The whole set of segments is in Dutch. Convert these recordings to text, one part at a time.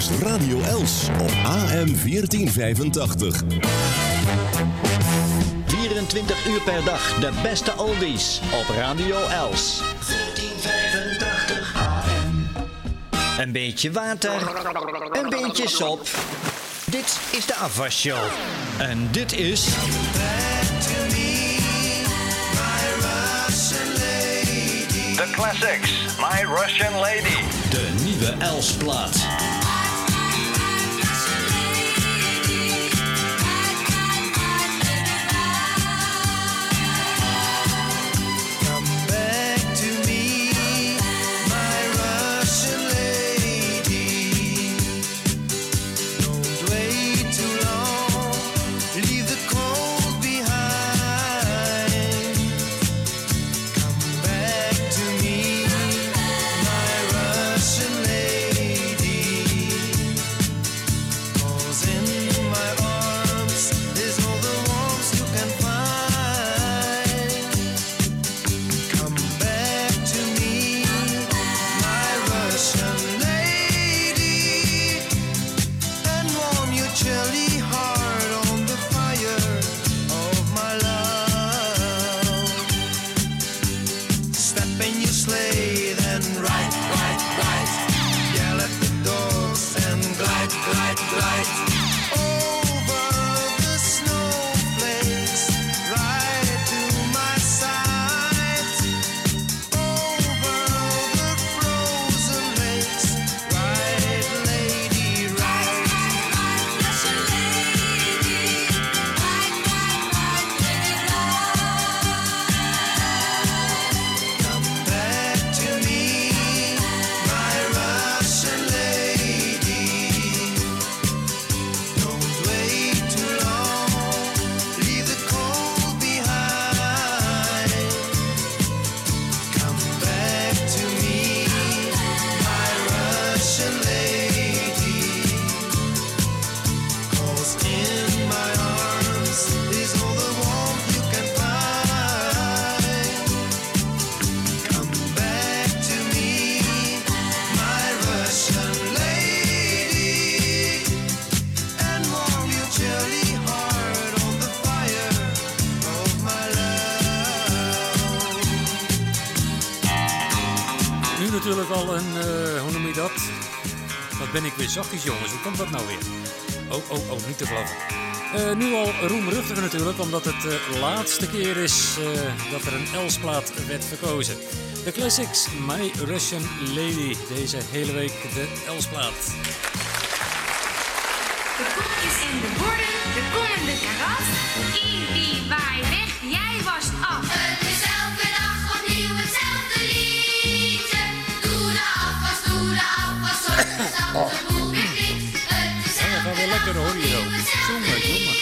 is Radio Els op AM 1485. 24 uur per dag de beste oldies op Radio Els. 1485 AM. Een beetje water, een beetje sop. Dit is de afwasshow. En dit is... The Classics, My Russian Lady. De nieuwe Elsplaat. Zachtjes jongens, hoe komt dat nou weer? Oh, oh, oh, niet te geloven. Eh, nu al roemruchtig natuurlijk, omdat het de laatste keer is eh, dat er een Elsplaat werd verkozen. De Classics, My Russian Lady. Deze hele week de Elsplaat. De koekjes en de borden, de kom en de karas. Ibi, waai weg, jij was af. Lekker hoor hier ook. Jongen, jongen.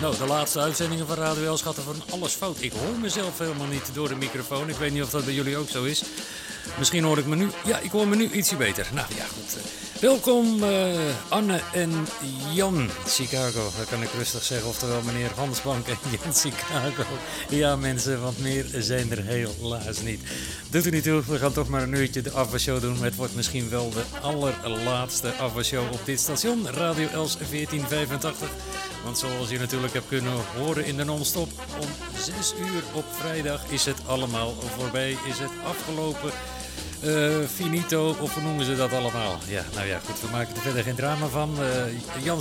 Nou, de laatste uitzendingen van Radio Els van alles fout. Ik hoor mezelf helemaal niet door de microfoon. Ik weet niet of dat bij jullie ook zo is. Misschien hoor ik me nu... Ja, ik hoor me nu ietsje beter. Nou ja, goed. Welkom eh, Anne en Jan Chicago. Dat kan ik rustig zeggen. Oftewel meneer Hansbank en Jan Chicago. Ja mensen, want meer zijn er helaas niet. Doet er niet toe. We gaan toch maar een uurtje de afwasshow doen. Het wordt misschien wel de allerlaatste afwasshow op dit station. Radio Els 1485. Want zoals je natuurlijk hebt kunnen horen in de non-stop, om 6 uur op vrijdag is het allemaal voorbij, is het afgelopen. Eh, finito, of noemen ze dat allemaal? Ja, nou ja, goed, we maken er verder geen drama van. Eh Jan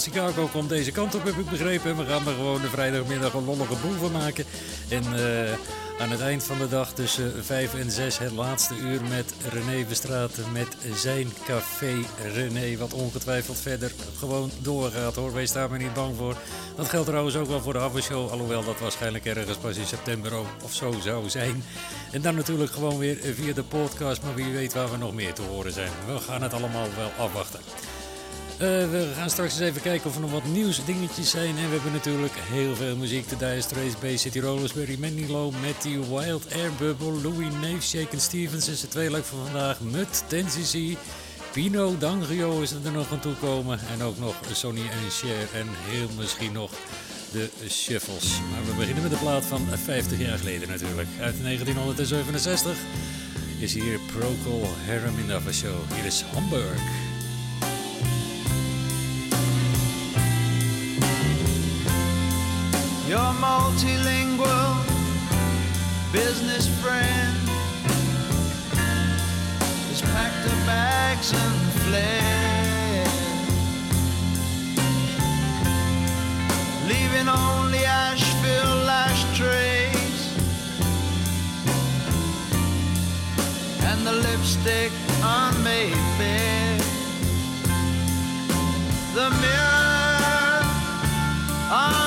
komt deze kant op, heb ik begrepen. We gaan er gewoon de vrijdagmiddag een lollige boel van maken. En eh, aan het eind van de dag tussen 5 en 6 het laatste uur met René Verstraeten met zijn café René. Wat ongetwijfeld verder gewoon doorgaat hoor. Wees daar maar niet bang voor. Dat geldt trouwens ook wel voor de afwasshow. Alhoewel dat waarschijnlijk ergens pas in september of zo zou zijn. En dan natuurlijk gewoon weer via de podcast. Maar wie weet waar we nog meer te horen zijn. We gaan het allemaal wel afwachten. Eh, we gaan straks eens even kijken of er nog wat nieuws dingetjes zijn. En we hebben natuurlijk heel veel muziek. De Dire Straits, Bay City Rollers, Barry Manilow, Matty Wild, Air Bubble, Louis Nave, Shake and Stevens is twee leuk van vandaag. Mutt, Tennessee, Pino, Dangrio is er nog aan toekomen. En ook nog Sony en Cher en heel misschien nog de Shuffles. Maar we beginnen met de plaat van 50 jaar geleden natuurlijk. Uit 1967 is hier Procol Harum in de Show. Hier is Hamburg. your multilingual business friend has packed her bags and fled, leaving only ash-filled ashtrays and the lipstick on Mayfair. The mirror on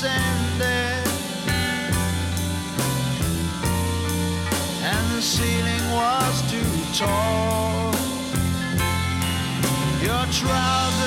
descended, and the ceiling was too tall. Your trousers.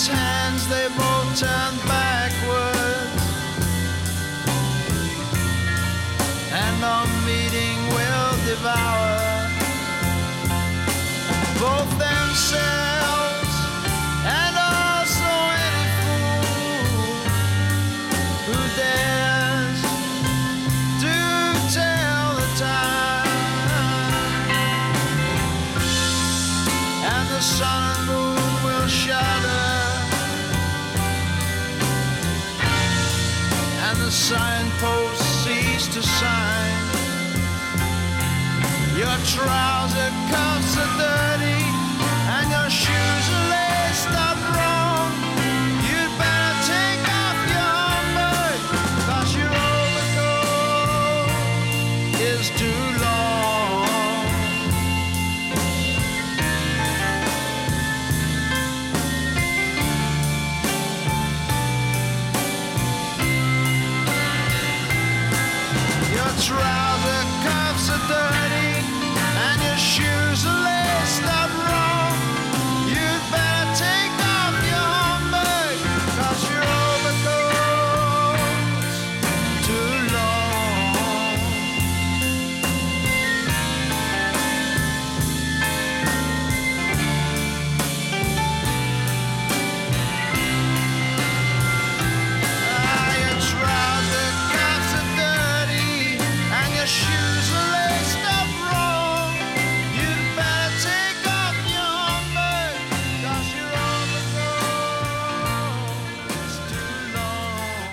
his hands, they both turned backwards. And the meeting will devour both themselves and also any fool who dares to tell the time. And the sun.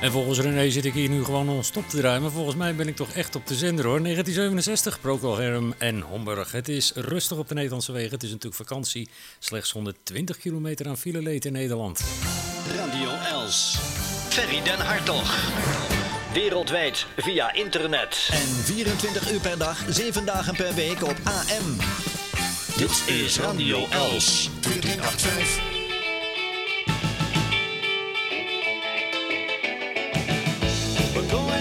En volgens René zit ik hier nu gewoon non-stop te draaien. Maar volgens mij ben ik toch echt op de zender hoor. 1967, Procalherm en Homburg. Het is rustig op de Nederlandse wegen. Het is natuurlijk vakantie. Slechts 120 kilometer aan fileleed in Nederland. Radio Els. Ferry den Hartog. Wereldwijd via internet. En 24 uur per dag, 7 dagen per week op AM. Dit is Radio Els. 485. But going.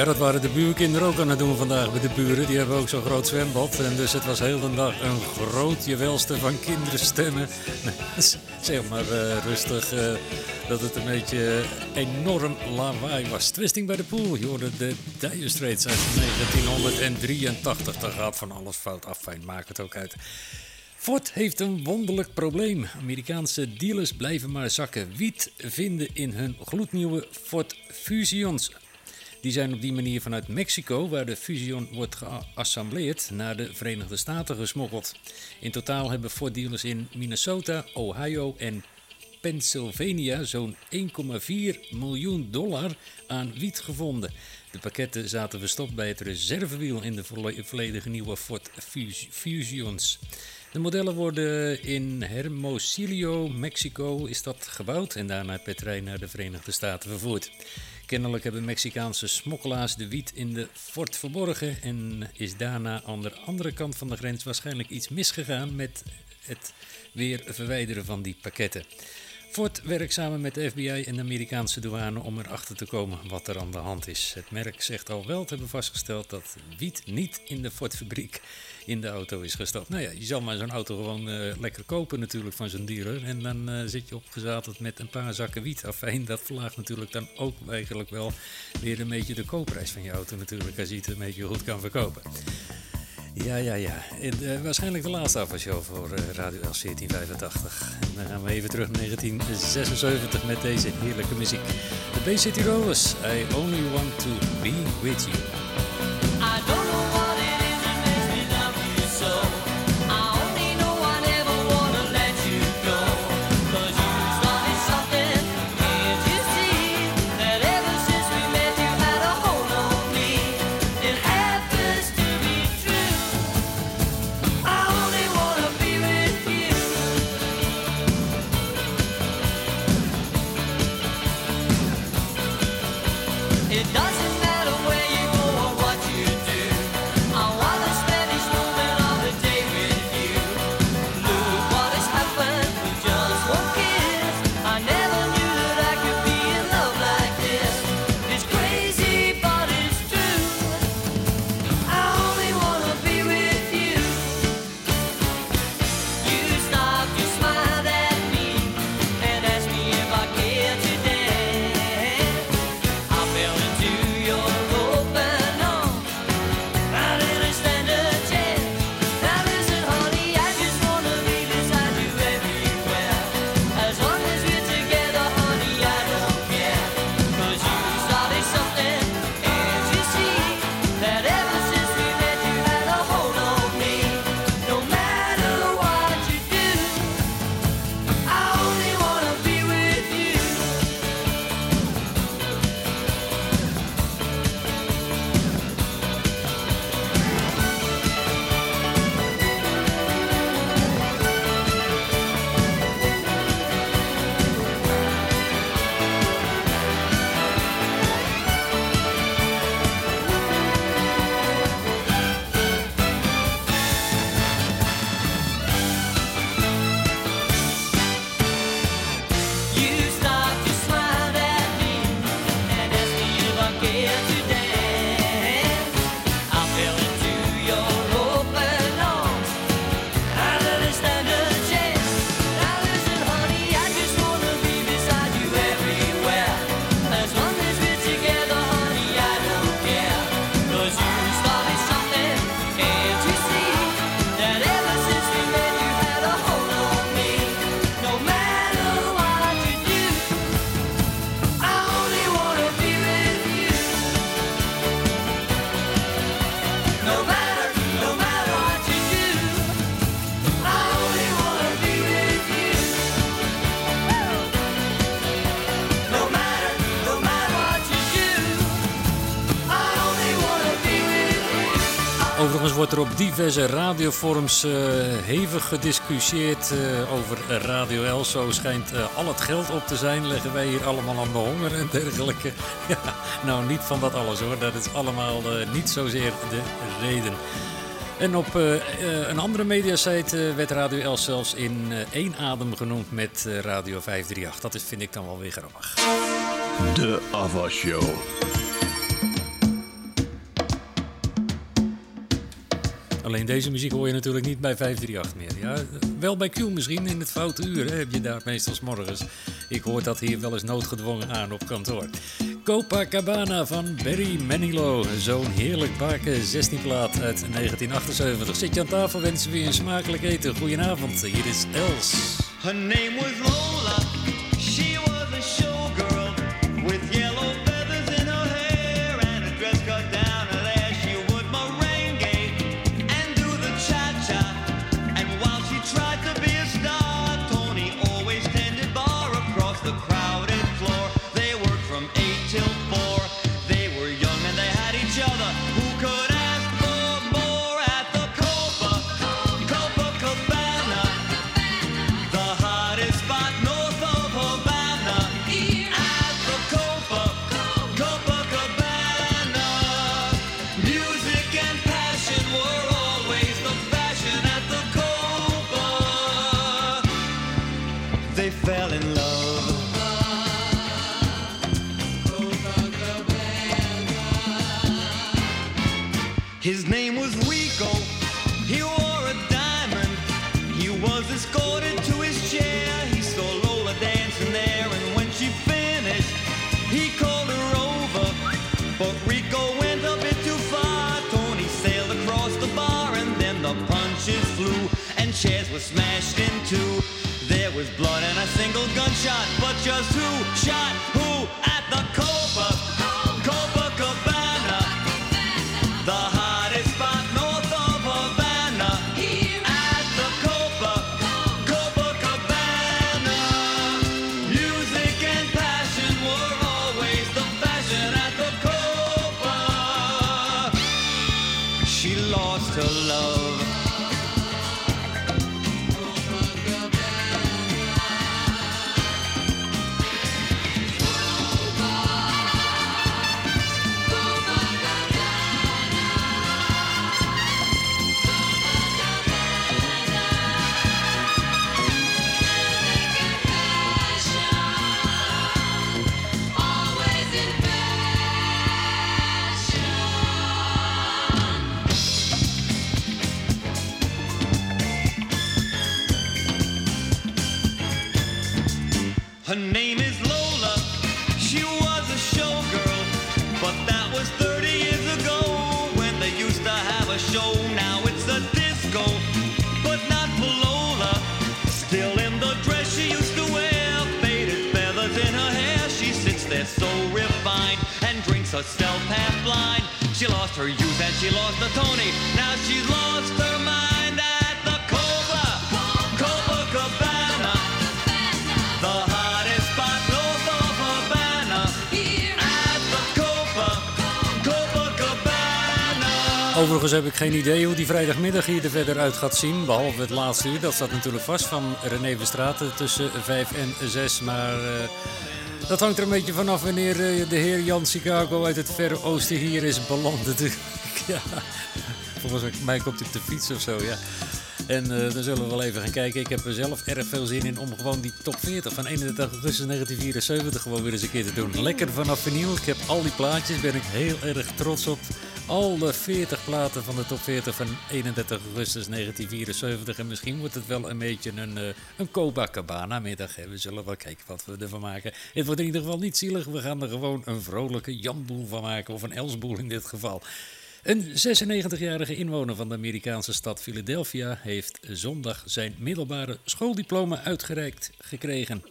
Ja, dat waren de buurkinderen ook aan het doen vandaag bij de buren. Die hebben ook zo'n groot zwembad. En dus het was heel de dag een groot jewelste van kinderstemmen. zeg maar eh, rustig eh, dat het een beetje enorm lawaai was. Twisting bij de pool. Je hoorde de Dire Straits uit 1983. Daar gaat van alles fout af. Fijn, maakt het ook uit. Ford heeft een wonderlijk probleem. Amerikaanse dealers blijven maar zakken wiet vinden in hun gloednieuwe Ford Fusions. Die zijn op die manier vanuit Mexico, waar de Fusion wordt geassembleerd, naar de Verenigde Staten gesmokkeld. In totaal hebben Ford dealers in Minnesota, Ohio en Pennsylvania zo'n 1,4 miljoen dollar aan wiet gevonden. De pakketten zaten verstopt bij het reservewiel in de volle- volledige nieuwe Ford Fus- Fusions. De modellen worden in Hermosillo, Mexico, is dat gebouwd en daarna per trein naar de Verenigde Staten vervoerd. Kennelijk hebben Mexicaanse smokkelaars de wiet in de fort verborgen en is daarna aan de andere kant van de grens waarschijnlijk iets misgegaan met het weer verwijderen van die pakketten. Ford werkt samen met de FBI en de Amerikaanse douane om erachter te komen wat er aan de hand is. Het merk zegt al wel te hebben vastgesteld dat wiet niet in de Ford-fabriek in de auto is gestopt. Nou ja, je zal maar zo'n auto gewoon eh, lekker kopen natuurlijk van zo'n dealer. En dan eh, zit je opgezadeld met een paar zakken wiet. Afijn, dat verlaagt natuurlijk dan ook eigenlijk wel weer een beetje de koopprijs van je auto natuurlijk. Als je het een beetje goed kan verkopen. Ja, ja, ja. Eh, waarschijnlijk de laatste afwasshow voor Radio Els 1485. En dan gaan we even terug naar 1976 met deze heerlijke muziek. De Bay City Rollers, I Only Want To Be With You. Wordt er op diverse radioforums eh, hevig gediscussieerd eh, over Radio El. Zo schijnt eh, al het geld op te zijn. Leggen wij hier allemaal aan de honger en dergelijke. Ja, nou, niet van dat alles hoor. Dat is allemaal niet zozeer de reden. En op een andere mediasite werd Radio El zelfs in één adem genoemd met Radio 538. Dat is, vind ik dan wel weer grappig. De Ava Show. Alleen deze muziek hoor je natuurlijk niet bij 538 meer. Ja, wel bij Q misschien, in het foute uur heb je daar meestal morgens. Ik hoor dat hier wel eens noodgedwongen aan op kantoor. Copacabana van Barry Manilow. Zo'n heerlijk baken 16 plaat uit 1978. Zit je aan tafel, wensen we je een smakelijk eten. Goedenavond, hier is Els. Her name was Lola. Just who shot blind. She lost her youth and she lost the Tony. Now she's lost her mind at the Copa, Copacabana. The hottest spot north of Havana At the Copa, Copacabana Overigens heb ik geen idee hoe die vrijdagmiddag hier er verder uit gaat zien. Behalve het laatste uur, dat staat natuurlijk vast van René Verstraeten tussen 5 en 6. Maar eh, dat hangt er een beetje vanaf wanneer eh, de heer Jan Chicago uit het verre oosten hier is beland. Ja, volgens mij komt hij op de fiets of zo, ja. En eh, dan zullen we wel even gaan kijken. Ik heb er zelf erg veel zin in om gewoon die top 40 van 31 augustus 1974 gewoon weer eens een keer te doen. Lekker vanaf vinyl. Ik heb al die plaatjes, ben ik heel erg trots op. Alle 40 platen van de top 40 van 31 augustus 1974. En misschien wordt het wel een beetje een, eh, een Copacabana middag. We zullen wel kijken wat we ervan maken. Het wordt in ieder geval niet zielig. We gaan er gewoon een vrolijke Janboel van maken. Of een Elsboel in dit geval. Een 96-jarige inwoner van de Amerikaanse stad Philadelphia heeft zondag zijn middelbare schooldiploma uitgereikt gekregen.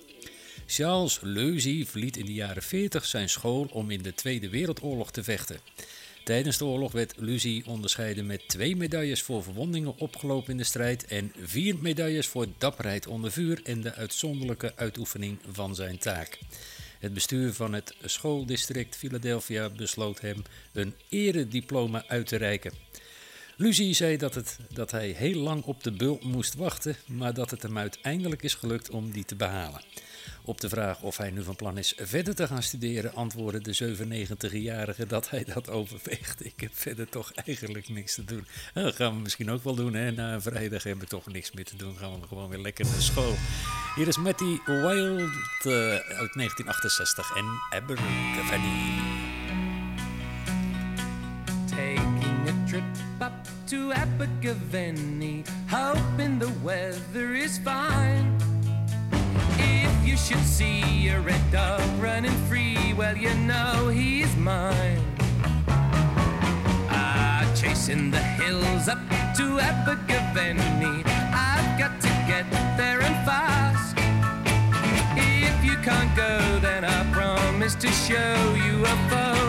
Charles Leuzy verliet in de jaren 40 zijn school om in de Tweede Wereldoorlog te vechten. Tijdens de oorlog werd Lucy onderscheiden met twee medailles voor verwondingen opgelopen in de strijd en vier medailles voor dapperheid onder vuur en de uitzonderlijke uitoefening van zijn taak. Het bestuur van het schooldistrict Philadelphia besloot hem een erediploma uit te reiken. Lucy zei dat, het, dat hij heel lang op de bul moest wachten, maar dat het hem uiteindelijk is gelukt om die te behalen. Op de vraag of hij nu van plan is verder te gaan studeren, antwoordde de 97-jarige dat hij dat overweegt. Ik heb verder toch eigenlijk niks te doen. Dat gaan we misschien ook wel doen. Hè? Na een vrijdag hebben we toch niks meer te doen. Gaan we gewoon weer lekker naar school. Hier is Matty Wild eh, uit 1968 en Abergavenny. Taking a trip up to Abergavenny, hoping the weather is fine. should see a red dog running free. Well, you know he's mine. Ah, chasing the hills up to Abergavenny. I've got to get there and fast. If you can't go, then I promise to show you a photo.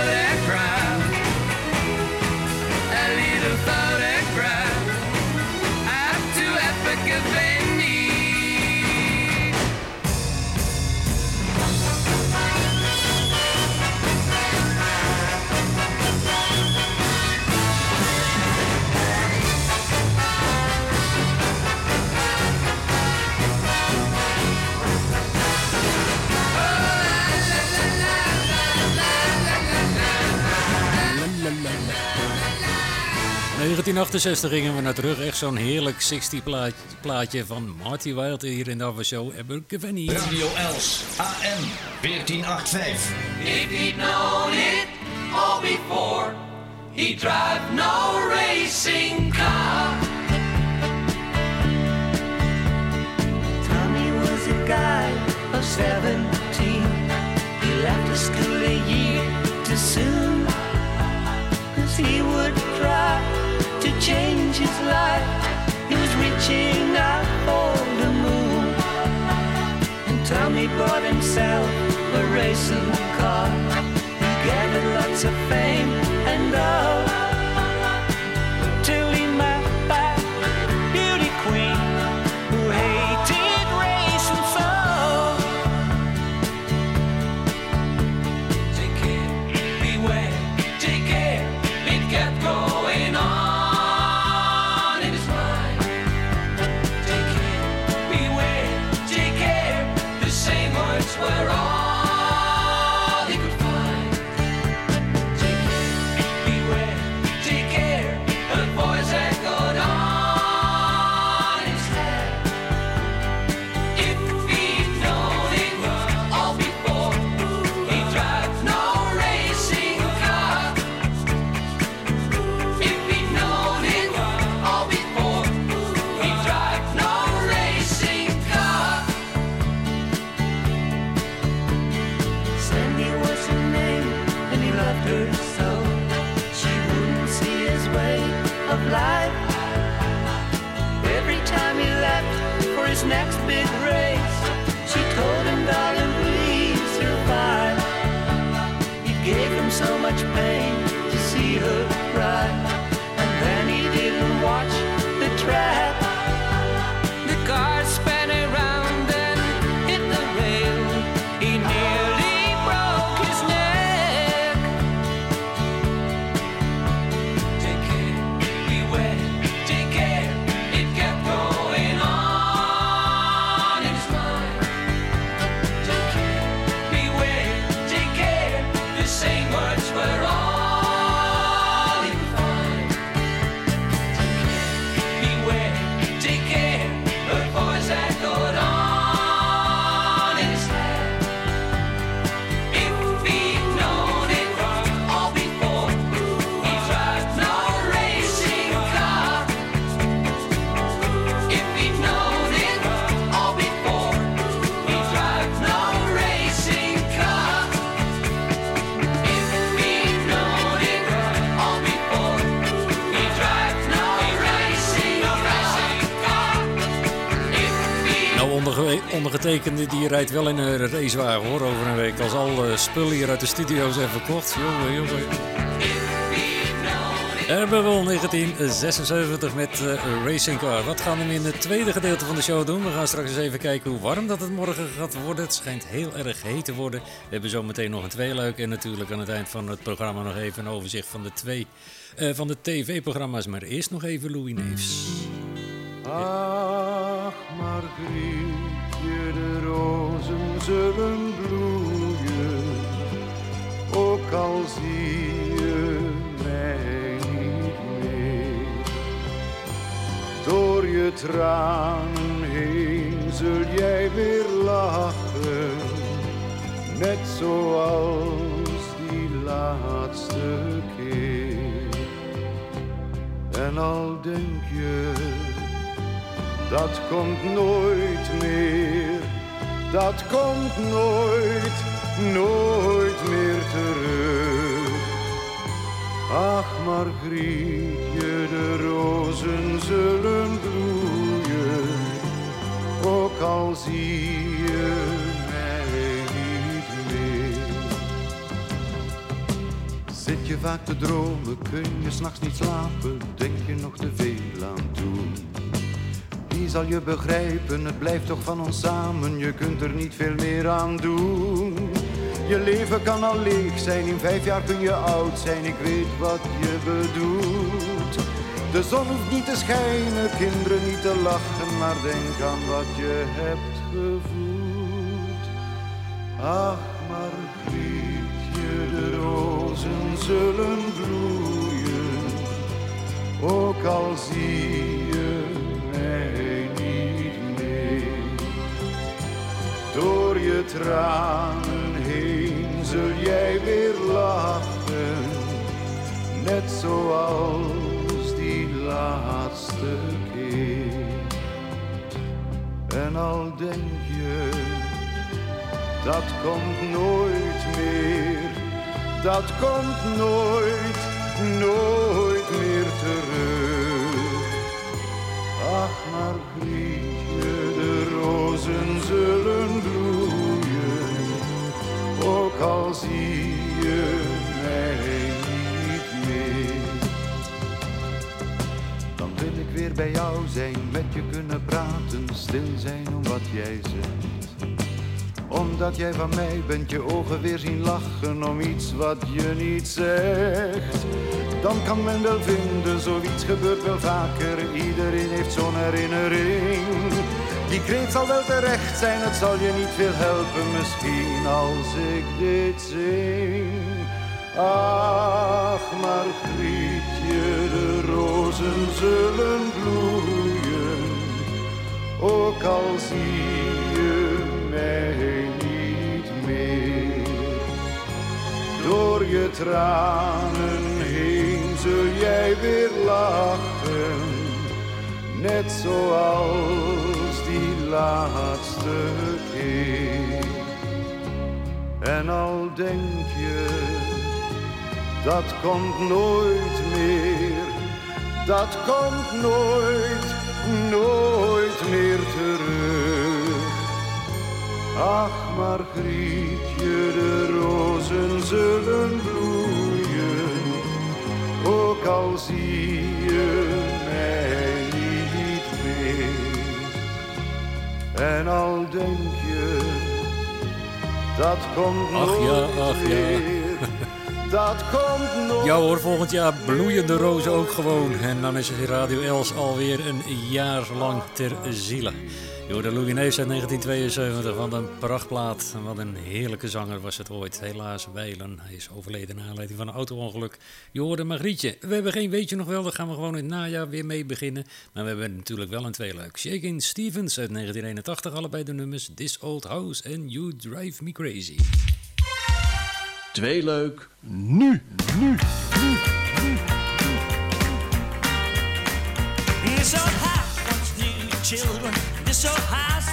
1968 gingen we naar terug. Echt zo'n heerlijk 60 plaatje, plaatje van Marty Wilde hier in de Avashow. Hebben we Radio Els, AM 1485. If he'd known it all before, he drive no racing car. Tommy was a guy of 17. He left the school a year too soon. Cause he would drive. to change his life. He was reaching out for the moon. And Tommy bought himself a racing car. He gathered lots of fame and love. Die rijdt wel in een racewagen hoor over een week. Als al spullen hier uit de studio zijn verkocht. Jongen, jongen. Erbewol 1976 met eh, Racing Car. Wat gaan we in het tweede gedeelte van de show doen? We gaan straks eens even kijken hoe warm dat het morgen gaat worden. Het schijnt heel erg heet te worden. We hebben zo meteen nog een tweeluik. En natuurlijk aan het eind van het programma nog even een overzicht van de twee eh, van de tv-programma's. Maar eerst nog even Louis Neefs. Ach, Margrietje, de rozen zullen bloeien, ook al zie je mij niet meer. Door je tranen heen zul jij weer lachen, net zoals die laatste keer. En al denk je dat komt nooit meer, dat komt nooit, nooit meer terug. Ach, Margrietje, de rozen zullen bloeien, ook al zie je mij niet meer. Zit je vaak te dromen, kun je s'nachts niet slapen, denk je nog te veel aan toen. Zal je begrijpen, het blijft toch van ons samen, je kunt er niet veel meer aan doen. Je leven kan al leeg zijn, in vijf jaar kun je oud zijn, ik weet wat je bedoelt. De zon hoeft niet te schijnen, kinderen niet te lachen, maar denk aan wat je hebt gevoeld. Ach, Margrietje, de rozen zullen bloeien, ook al zie Door je tranen heen zul jij weer lachen, net zoals die laatste keer. En al denk je, dat komt nooit meer, dat komt nooit, nooit meer terug. Ach, de rozen zullen bloeien, ook al zie je mij niet meer. Dan wil ik weer bij jou zijn, met je kunnen praten, stil zijn om wat jij zegt. Omdat jij van mij bent, je ogen weer zien lachen om iets wat je niet zegt. Dan kan men wel vinden, zoiets gebeurt wel vaker. Iedereen heeft zo'n herinnering. Die kreet zal wel terecht zijn, het zal je niet veel helpen misschien als ik dit zing. Ach, Margrietje, de rozen zullen bloeien, ook al zie je mij niet meer. Door je tranen heen zul jij weer lachen, net zoals laatste keer. En al denk je, dat komt nooit meer, dat komt nooit, nooit meer terug. Ach, Margrietje, de rozen zullen bloeien, ook al zie je En al denk je, dat komt Ach nooit ja, ach ja. dat komt nooit Ja hoor, volgend jaar bloeien de rozen ook gewoon. En dan is Radio Els alweer een jaar lang ter ziele. Je hoorde Louis uit 1972 van een prachtplaat. En Wat een heerlijke zanger was het ooit. Helaas wijlen. Hij is overleden naar aanleiding van een auto-ongeluk. Je hoorde Margrietje. We hebben geen weetje nog wel. Daar gaan we gewoon in het najaar weer mee beginnen. Maar we hebben natuurlijk wel een tweeluik. Shaking Stevens uit 1981. Allebei de nummers This Old House en You Drive Me Crazy. Tweeluik, nu, nu. Once knew children. House. This old house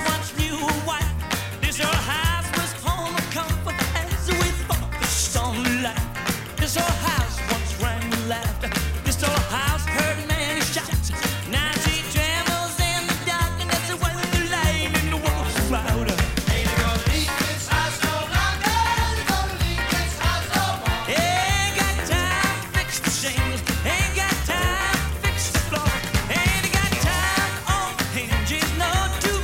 is not too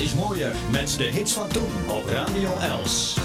is mooier met de hits van toen op Radio Els.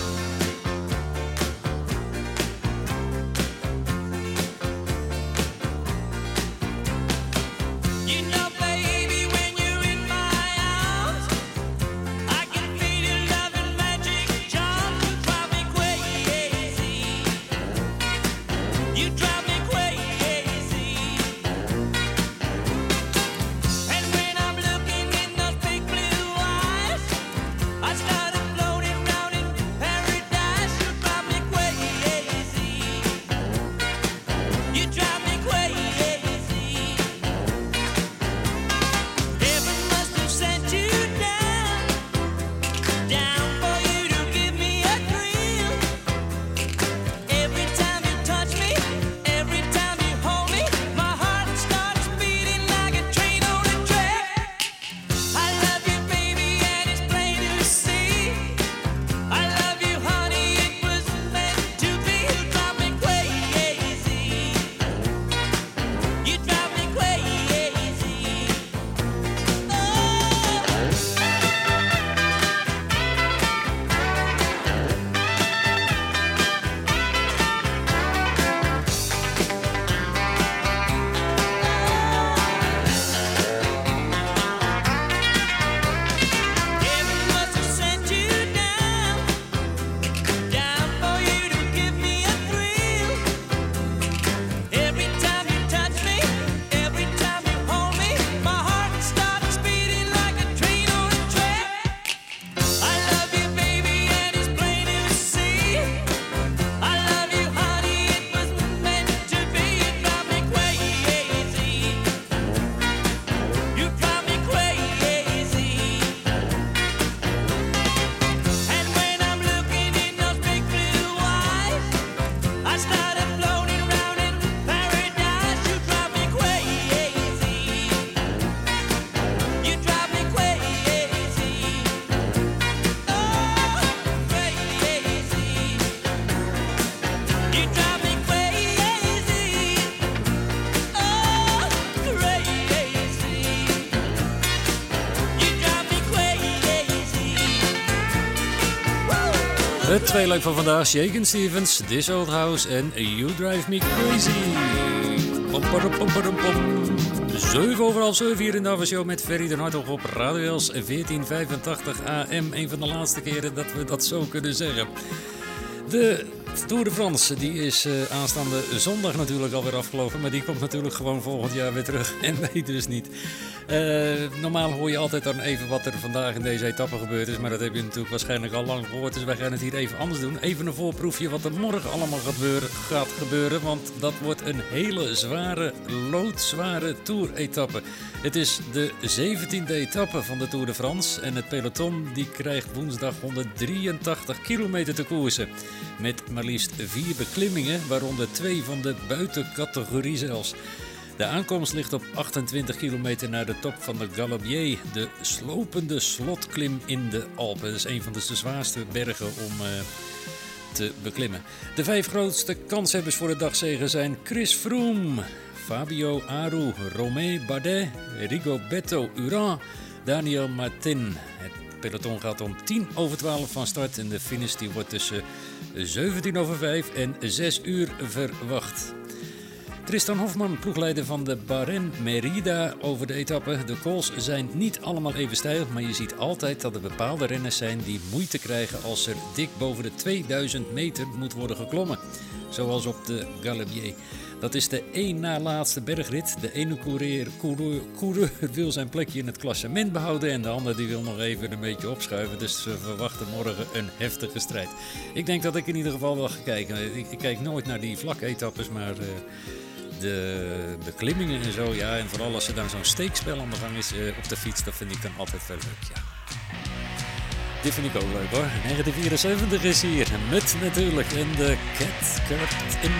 leuk van vandaag: Shaken Stevens, This Old House en You Drive Me Crazy. 7 overal 7 hier in de met Ferry de Hartog op Radio 1485 AM. Een van de laatste keren dat we dat zo kunnen zeggen. De Tour de France die is eh, aanstaande zondag natuurlijk alweer afgelopen. Maar die komt natuurlijk gewoon volgend jaar weer terug. En wij dus niet. Eh, normaal hoor je altijd dan even wat er vandaag in deze etappe gebeurd is. Maar dat heb je natuurlijk waarschijnlijk al lang gehoord. Dus wij gaan het hier even anders doen. Even een voorproefje wat er morgen allemaal gaat gebeuren. Want dat wordt een hele zware, loodzware Tour-etappe. Het is de 17e etappe van de Tour de France. En het peloton die krijgt woensdag 183 kilometer te koersen. Met maar liefst vier beklimmingen, waaronder twee van de buitencategorie zelfs. De aankomst ligt op 28 kilometer naar de top van de Galabier, de slopende slotklim in de Alpen. Dat is een van de zwaarste bergen om eh, te beklimmen. De vijf grootste kanshebbers voor de dagzegen zijn Chris Froome, Fabio Aru, Romain Bardet, Rigoberto Urán, Daniel Martin. Het peloton gaat om 10 over 12 van start en de finish die wordt tussen 17 over 5 en 6 uur verwacht. Tristan Hofman, ploegleider van de Baren Merida over de etappe. De calls zijn niet allemaal even stijl, maar je ziet altijd dat er bepaalde renners zijn die moeite krijgen als er dik boven de 2000 meter moet worden geklommen. Zoals op de Galibier. Dat is de één na laatste bergrit. De ene coureur, wil zijn plekje in het klassement behouden en de ander die wil nog even een beetje opschuiven. Dus we verwachten morgen een heftige strijd. Ik denk dat ik in ieder geval wel ga kijken. Ik, ik kijk nooit naar die vlakke etappes, maar eh, de beklimmingen en zo, ja. En vooral als er dan zo'n steekspel aan de gang is eh, op de fiets, dat vind ik dan altijd wel leuk, ja. Dit vind ik ook leuk hoor. 1974 is hier. Met natuurlijk in de Cat In.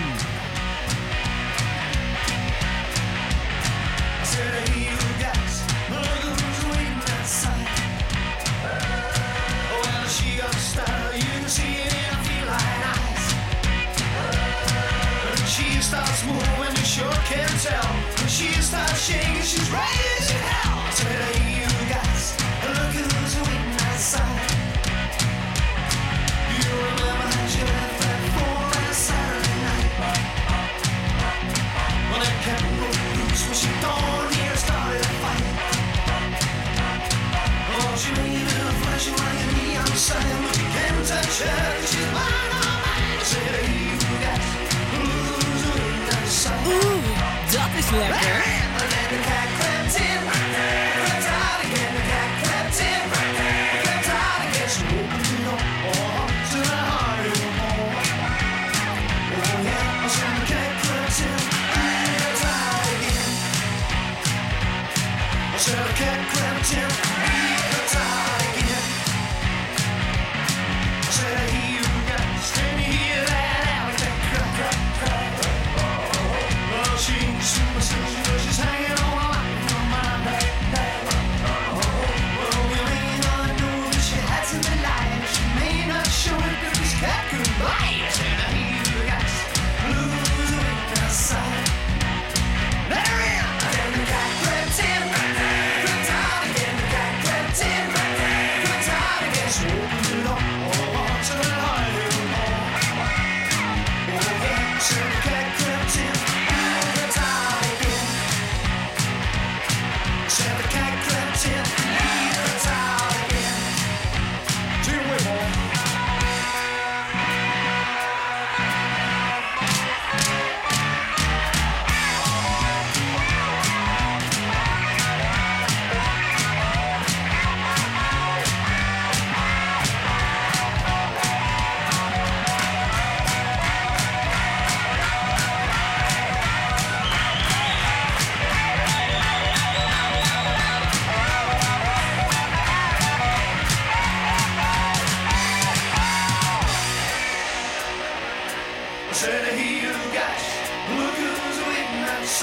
Starts moving, you sure can tell. When she starts shaking, she's ready dat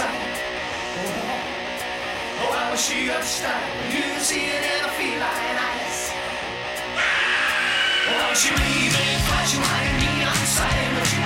excited. Oh, I wish you understand. You can see it and oh, I feel like ice. Oh, she wish you leave it, Neon sign?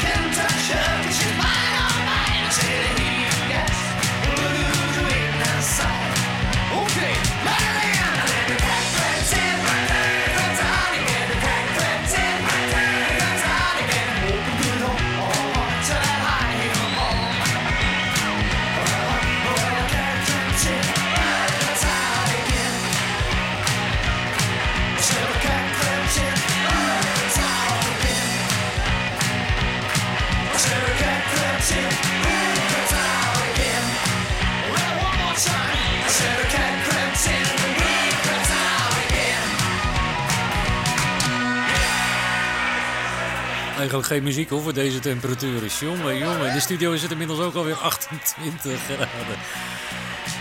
Eigenlijk geen muziek hoor voor deze temperaturen. Jongen, jongen. In de studio is het inmiddels ook alweer 28 graden.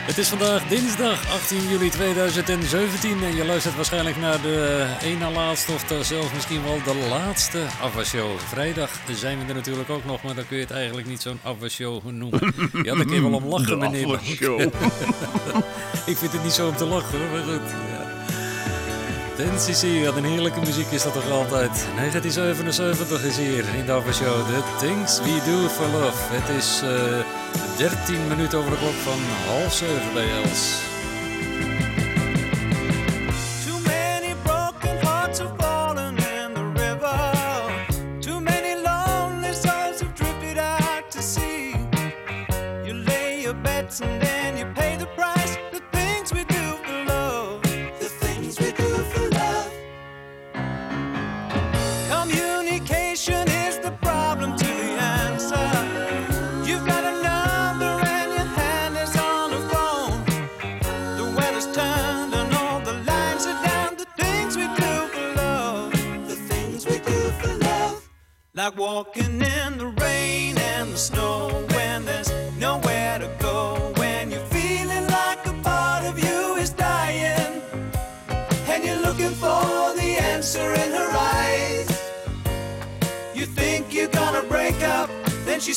Het is vandaag dinsdag 18 juli 2017 en je luistert waarschijnlijk naar de na laatste of zelfs misschien wel de laatste afwasshow. Vrijdag zijn we er natuurlijk ook nog, maar dan kun je het eigenlijk niet zo'n afwasshow noemen. Ja, daar kun je wel om lachen, meneer. Ik vind het niet zo om te lachen hoor, maar goed. De wat een heerlijke muziek is dat toch altijd. 1977 is hier in de afwasshow. The Things We Do For Love. Het is eh 13 minuten over de klok van half 7 bij Els.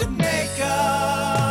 To make up.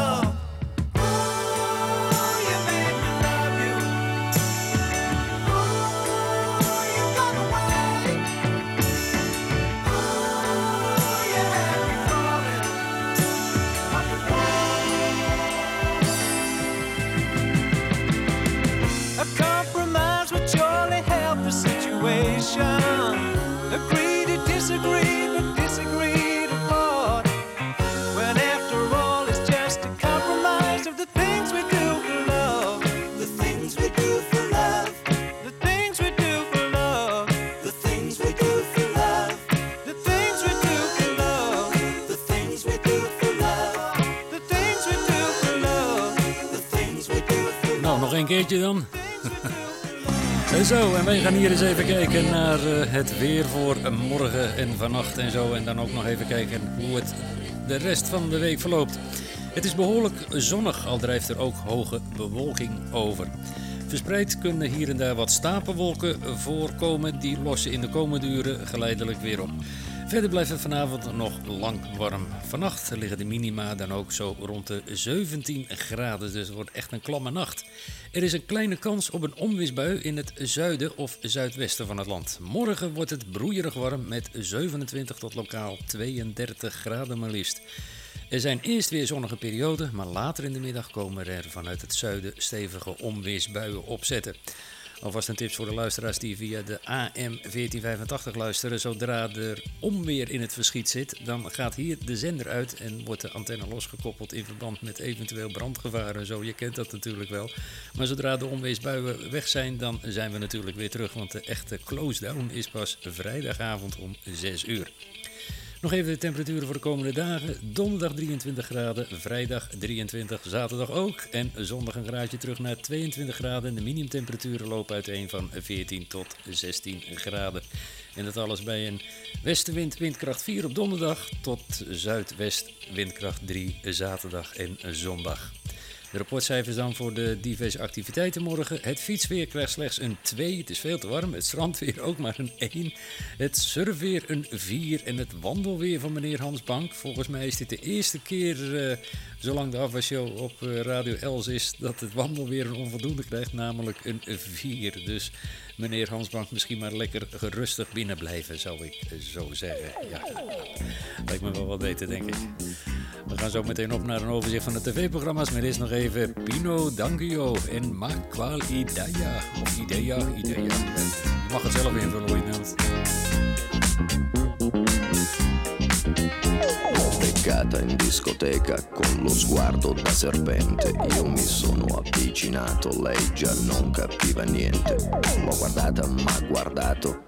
Keertje dan. En Zo, en wij gaan hier eens even kijken naar eh, het weer voor morgen en vannacht en zo. En dan ook nog even kijken hoe het de rest van de week verloopt. Het is behoorlijk zonnig, al drijft er ook hoge bewolking over. Verspreid kunnen hier en daar wat stapelwolken voorkomen. Die lossen in de komende uren geleidelijk weer op. Verder blijft het vanavond nog lang warm. Vannacht liggen de minima dan ook zo rond de 17 graden, dus het wordt echt een klamme nacht. Er is een kleine kans op een onweersbui in het zuiden of zuidwesten van het land. Morgen wordt het broeierig warm met 27 tot lokaal 32 graden maar liefst. Er zijn eerst weer zonnige perioden, maar later in de middag komen er vanuit het zuiden stevige onweersbuien opzetten. Alvast een tips voor de luisteraars die via de AM 1485 luisteren. Zodra er onweer in het verschiet zit, dan gaat hier de zender uit en wordt de antenne losgekoppeld in verband met eventueel brandgevaar en zo. Je kent dat natuurlijk wel. Maar zodra de onweersbuien weg zijn, dan zijn we natuurlijk weer terug. Want de echte close-down is pas vrijdagavond om 6 uur. Nog even de temperaturen voor de komende dagen. Donderdag 23 graden, vrijdag 23, zaterdag ook. En zondag een graadje terug naar 22 graden. De minimumtemperaturen lopen uiteen van 14 tot 16 graden. En dat alles bij een westenwind windkracht 4 op donderdag tot zuidwest windkracht 3 zaterdag en zondag. De rapportcijfers dan voor de diverse activiteiten morgen. Het fietsweer krijgt slechts een 2. Het is veel te warm. Het strandweer ook maar een 1. Het surfweer een 4. En het wandelweer van meneer Hans Bank. Volgens mij is dit de eerste keer, eh, zolang de afwasshow op eh, Radio Els is, dat het wandelweer een onvoldoende krijgt. Namelijk een 4. Dus meneer Hans Bank misschien maar lekker gerustig binnen blijven, zou ik zo zeggen. Ja, lijkt me wel wat beter, denk ik. We gaan zo meteen op naar een overzicht van de tv-programma's. Maar eerst nog even Pino Dangio en Makwal Idea. Of Idea, Idea. Je mag het zelf invullen hoe je het noemt. Beccata in discoteca con lo sguardo da serpente. Io mi sono avvicinato, lei già non capiva niente. L'ho guardata, ma guardato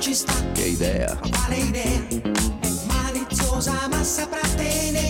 Non ci sta? che idea, Quale idea? Maliziosa ma saprà tenere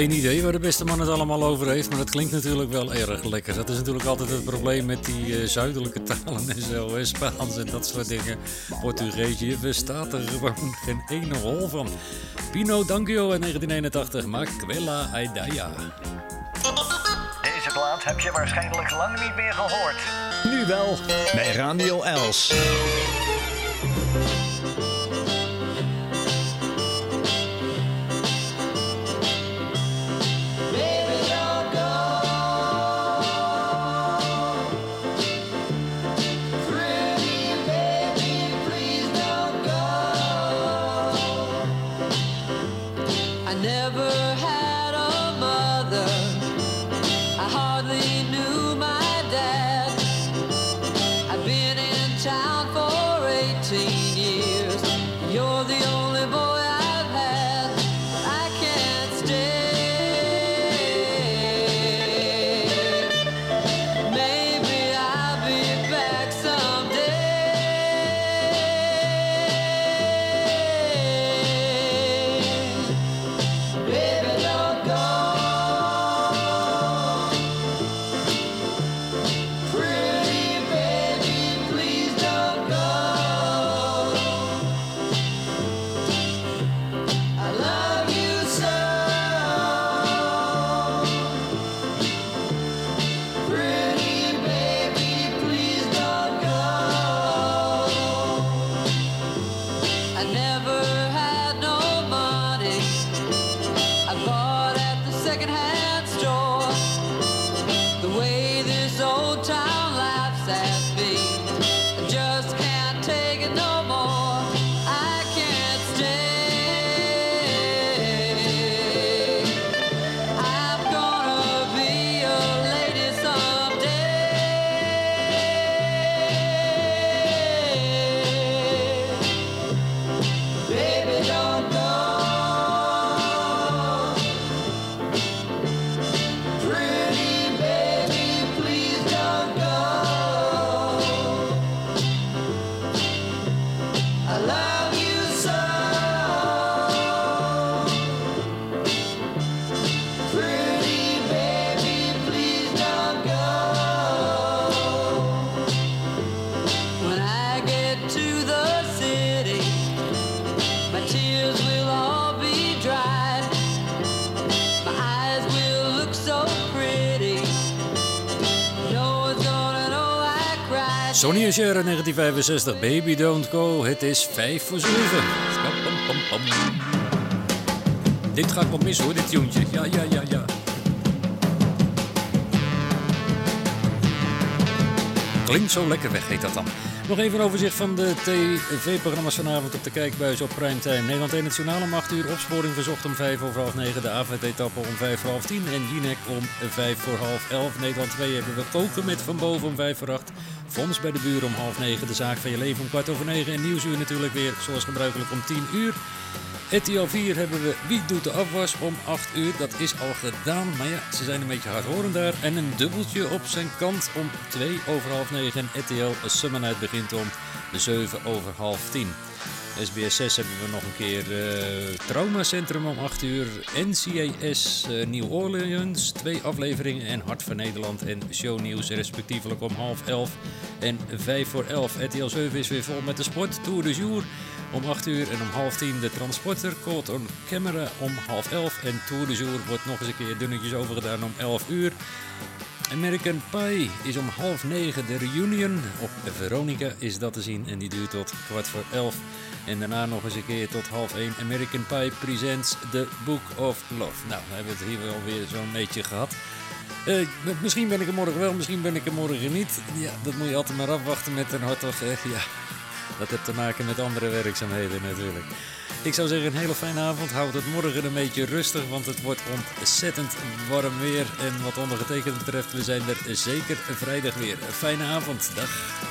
Geen idee waar de beste man het allemaal over heeft, maar het klinkt natuurlijk wel erg lekker. Dat is natuurlijk altijd het probleem met die eh, zuidelijke talen en zo, hè, Spaans en dat soort dingen. Portugees, je verstaat er gewoon geen ene hol van. Pino Dankio in 1981, Maquela Aidaya. Deze plaat heb je waarschijnlijk lang niet meer gehoord. Nu wel bij Radio Els. Sonny en Cher in 1965, Baby Don't Go. Het is 5 voor 7. Pam, pam, pam, pam. Dit gaat wel mis hoor, dit joentje. Ja, ja, ja, ja. Klinkt zo lekker weg, heet dat dan. Nog even een overzicht van de tv-programma's vanavond op de kijkbuis op primetime. Nederland 1 Nationaal om 8 uur. Opsporing verzocht om 5 over half 9. De AVT-etappe om 5 voor half 10. En Jinek om 5 voor half 11. Nederland 2 hebben we koken met Van Boven om 5 voor 8. Fonds bij de buren om half 9. De zaak van je leven om kwart over 9. En Nieuwsuur natuurlijk weer zoals gebruikelijk om 10 uur. RTL 4 hebben we Wie doet de afwas om 8 uur. Dat is al gedaan, maar ja, ze zijn een beetje hardhorend daar. En een dubbeltje op zijn kant om 2 over half 9. En RTL Summer begint om 7 over half 10. SBS 6 hebben we nog een keer eh Traumacentrum om 8 uur. NCAS eh, New Orleans, twee afleveringen. En Hart van Nederland en Shownieuws respectievelijk om half 11 en 5 voor 11. RTL 7 is weer vol met de sport. Tour de Jour om 8 uur en om half 10 de Transporter. Caught on Camera om half 11. En Tour de Jour wordt nog eens een keer dunnetjes overgedaan om 11 uur. American Pie is om half negen de reunion. Op Veronica is dat te zien en die duurt tot kwart voor elf. En daarna nog eens een keer tot half één. American Pie presents The Book of Love. Nou, we hebben het hier wel weer zo'n beetje gehad. Eh, misschien ben ik er morgen wel, misschien ben ik er morgen niet. Ja, dat moet je altijd maar afwachten met een hartog. Eh, ja, dat heeft te maken met andere werkzaamheden natuurlijk. Ik zou zeggen, een hele fijne avond. Houd het morgen een beetje rustig, want het wordt ontzettend warm weer. En wat ondergetekend betreft, we zijn er zeker vrijdag weer. Fijne avond. Dag.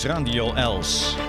Is Radio Els.